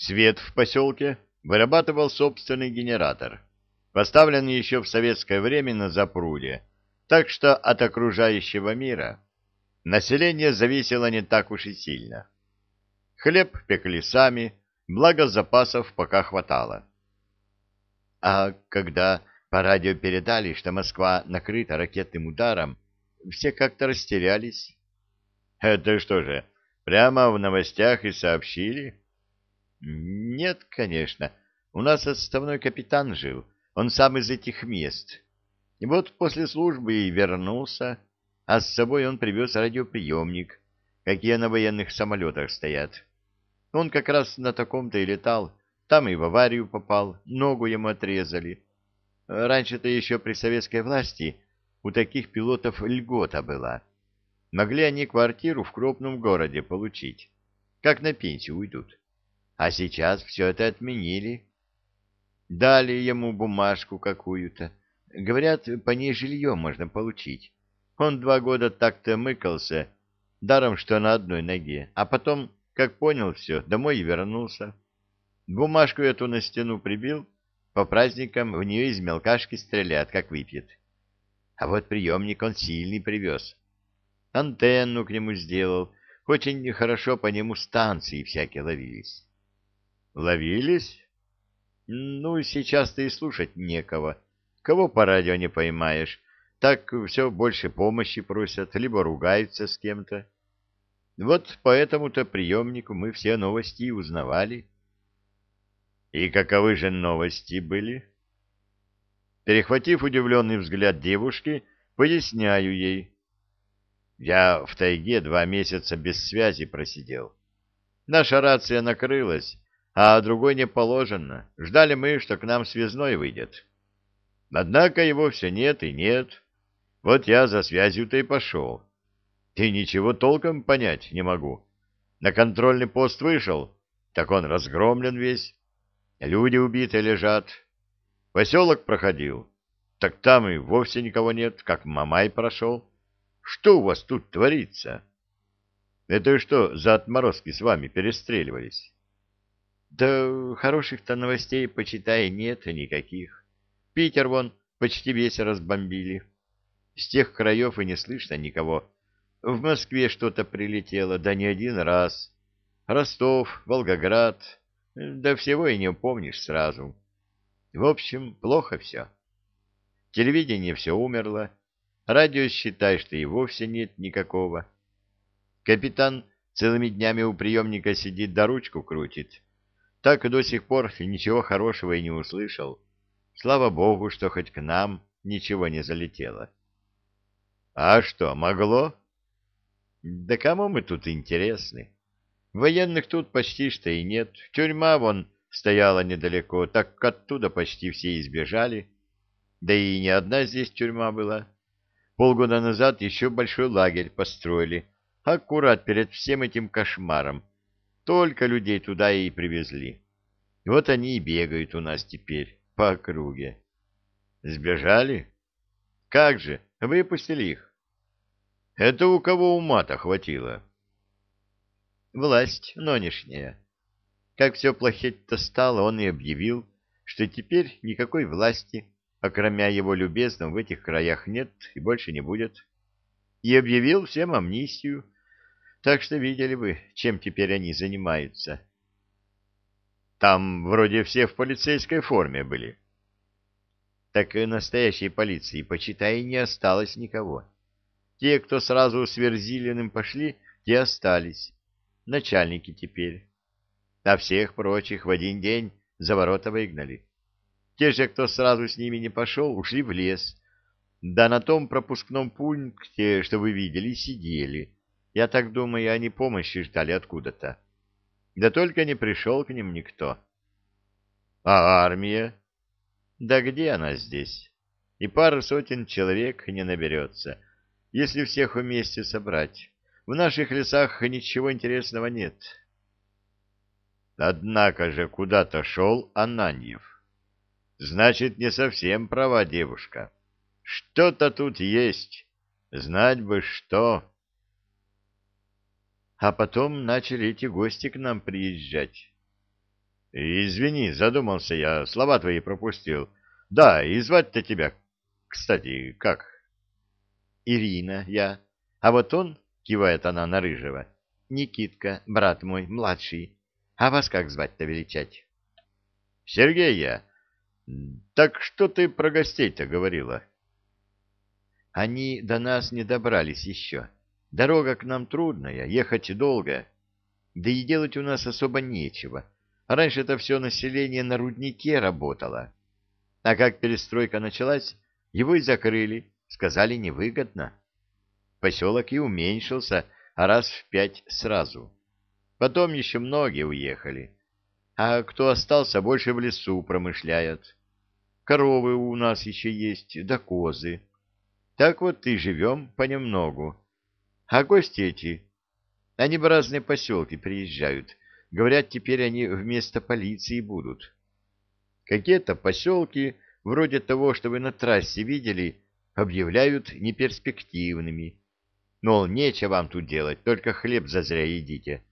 Свет в поселке вырабатывал собственный генератор, поставленный еще в советское время на запруде, так что от окружающего мира население зависело не так уж и сильно. Хлеб пекли сами, благо запасов пока хватало. А когда по радио передали, что Москва накрыта ракетным ударом, все как-то растерялись. Это что же, прямо в новостях и сообщили? Нет, конечно. У нас отставной капитан жил. Он сам из этих мест. И вот после службы и вернулся, а с собой он привез радиоприемник, какие на военных самолетах стоят. Он как раз на таком-то и летал, там и в аварию попал, ногу ему отрезали. Раньше-то еще при советской власти у таких пилотов льгота была. Могли они квартиру в крупном городе получить, как на пенсию уйдут. А сейчас все это отменили. Дали ему бумажку какую-то. Говорят, по ней жилье можно получить. Он два года так-то мыкался, даром что на одной ноге, а потом, как понял все, домой и вернулся. Бумажку эту на стену прибил, по праздникам в нее из мелкашки стрелят, как выпьет. А вот приемник он сильный привез. Антенну к нему сделал, очень хорошо по нему станции всякие ловились. Ловились? Ну, сейчас-то и слушать некого. Кого по радио не поймаешь, так все больше помощи просят, либо ругаются с кем-то. Вот по этому-то приемнику мы все новости и узнавали. И каковы же новости были? Перехватив удивленный взгляд девушки, поясняю ей. Я в тайге два месяца без связи просидел. Наша рация накрылась, а другой не положено. Ждали мы, что к нам связной выйдет. Однако его все нет и нет. Вот я за связью-то и пошел. И ничего толком понять не могу. На контрольный пост вышел, так он разгромлен весь. Люди убиты лежат. Поселок проходил, так там и вовсе никого нет, как Мамай прошел. Что у вас тут творится? Это что за отморозки с вами перестреливались? Да хороших-то новостей, почитай, нет никаких. Питер вон почти весь разбомбили. С тех краев и не слышно никого. В Москве что-то прилетело, да не один раз. Ростов, Волгоград, да всего и не упомнишь сразу. В общем, плохо все. Телевидение все умерло, радио считай, что и вовсе нет никакого. Капитан целыми днями у приемника сидит да ручку крутит так и до сих пор ничего хорошего и не услышал. Слава богу, что хоть к нам ничего не залетело. А что, могло? Да кому мы тут интересны? Военных тут почти что и нет. Тюрьма вон стояла недалеко, так оттуда почти все избежали. Да и не одна здесь тюрьма была. Полгода назад еще большой лагерь построили, аккурат перед всем этим кошмаром, только людей туда и привезли. Вот они и бегают у нас теперь по округе. Сбежали? Как же, выпустили их. Это у кого ума-то хватило? Власть нынешняя. Как все плохеть-то стало, он и объявил, что теперь никакой власти, окромя его любезным, в этих краях нет и больше не будет. И объявил всем амнистию, так что видели бы, чем теперь они занимаются. Там вроде все в полицейской форме были. Так и настоящей полиции, почитай, не осталось никого. Те, кто сразу с Верзилиным пошли, те остались. Начальники теперь. А всех прочих в один день за ворота выгнали. Те же, кто сразу с ними не пошел, ушли в лес. Да на том пропускном пункте, что вы видели, сидели я так думаю, они помощи ждали откуда-то. Да только не пришел к ним никто. А армия? Да где она здесь? И пары сотен человек не наберется, если всех вместе собрать. В наших лесах ничего интересного нет. Однако же куда-то шел Ананьев. Значит, не совсем права девушка. Что-то тут есть. Знать бы что. А потом начали эти гости к нам приезжать. Извини, задумался я, слова твои пропустил. Да, и звать-то тебя, кстати, как? Ирина, я. А вот он, кивает она на рыжего, Никитка, брат мой, младший. А вас как звать-то величать? Сергей я. Так что ты про гостей-то говорила? Они до нас не добрались еще. Дорога к нам трудная, ехать долго. Да и делать у нас особо нечего. Раньше это все население на руднике работало. А как перестройка началась, его и закрыли, сказали невыгодно. Поселок и уменьшился, а раз в пять сразу. Потом еще многие уехали. А кто остался, больше в лесу промышляет. Коровы у нас еще есть, да козы. Так вот и живем понемногу. А гости эти, они в разные поселки приезжают, Говорят, теперь они вместо полиции будут. Какие-то поселки, вроде того, что вы на трассе видели, объявляют неперспективными. Мол, нечего вам тут делать, только хлеб зазря едите.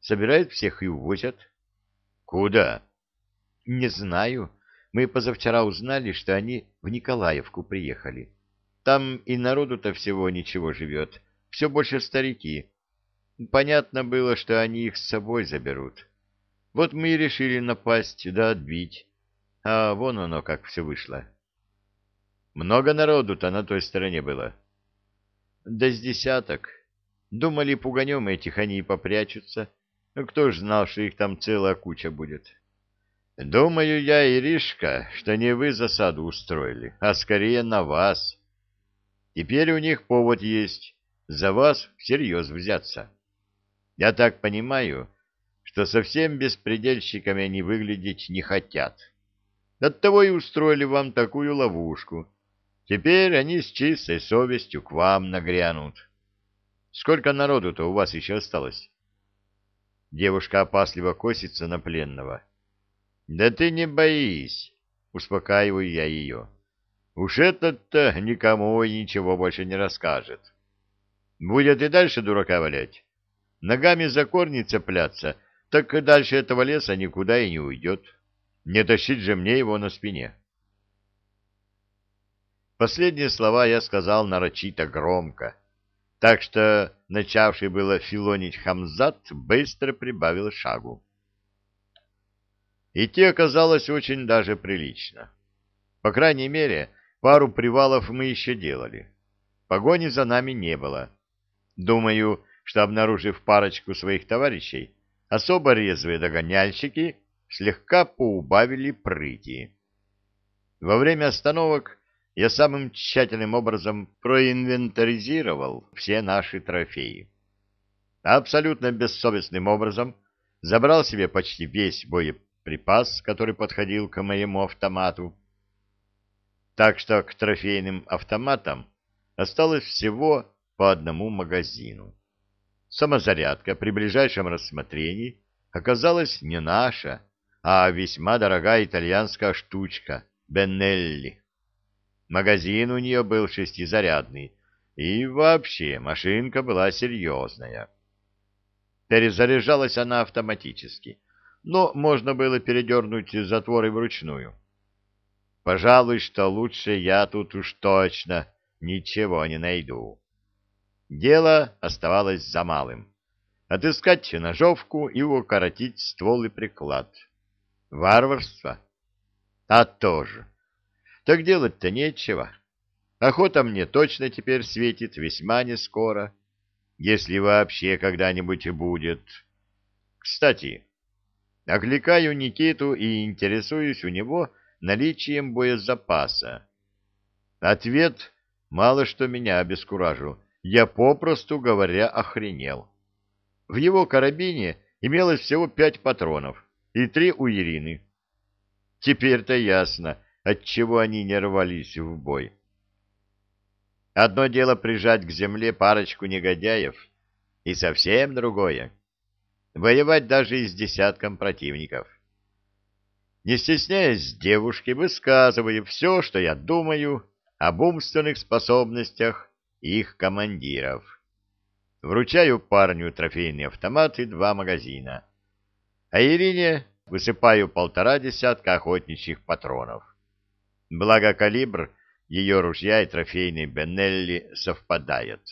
Собирают всех и увозят. Куда? Не знаю. Мы позавчера узнали, что они в Николаевку приехали. Там и народу-то всего ничего живет. Все больше старики. Понятно было, что они их с собой заберут. Вот мы и решили напасть да отбить. А вон оно как все вышло. Много народу-то на той стороне было. Да с десяток. Думали, пуганем этих они и попрячутся. Но кто ж знал, что их там целая куча будет. Думаю я, Иришка, что не вы засаду устроили, а скорее на вас. Теперь у них повод есть за вас всерьез взяться. Я так понимаю, что совсем беспредельщиками они выглядеть не хотят. Оттого и устроили вам такую ловушку. Теперь они с чистой совестью к вам нагрянут. Сколько народу-то у вас еще осталось? Девушка опасливо косится на пленного. Да ты не боись, успокаиваю я ее. Уж этот-то никому и ничего больше не расскажет. Будет и дальше дурака валять. Ногами за корни цепляться, так и дальше этого леса никуда и не уйдет. Не тащить же мне его на спине. Последние слова я сказал нарочито громко, так что начавший было филонить Хамзат быстро прибавил шагу. Идти оказалось очень даже прилично. По крайней мере, пару привалов мы еще делали. Погони за нами не было. Думаю, что, обнаружив парочку своих товарищей, особо резвые догоняльщики слегка поубавили прыти. Во время остановок я самым тщательным образом проинвентаризировал все наши трофеи. Абсолютно бессовестным образом забрал себе почти весь боеприпас, который подходил к моему автомату. Так что к трофейным автоматам осталось всего по одному магазину. Самозарядка при ближайшем рассмотрении оказалась не наша, а весьма дорогая итальянская штучка Беннелли. Магазин у нее был шестизарядный, и вообще машинка была серьезная. Перезаряжалась она автоматически, но можно было передернуть затворы вручную. Пожалуй, что лучше я тут уж точно ничего не найду. Дело оставалось за малым. Отыскать ножовку и укоротить ствол и приклад. Варварство? А тоже. Так делать-то нечего. Охота мне точно теперь светит весьма нескоро, если вообще когда-нибудь будет. Кстати, окликаю Никиту и интересуюсь у него наличием боезапаса. Ответ мало что меня обескуражил я попросту говоря охренел. В его карабине имелось всего пять патронов и три у Ирины. Теперь-то ясно, отчего они не рвались в бой. Одно дело прижать к земле парочку негодяев, и совсем другое — воевать даже и с десятком противников. Не стесняясь девушки, высказываю все, что я думаю об умственных способностях их командиров. Вручаю парню трофейный автомат и два магазина. А Ирине высыпаю полтора десятка охотничьих патронов. Благо калибр ее ружья и трофейной Бенелли совпадает.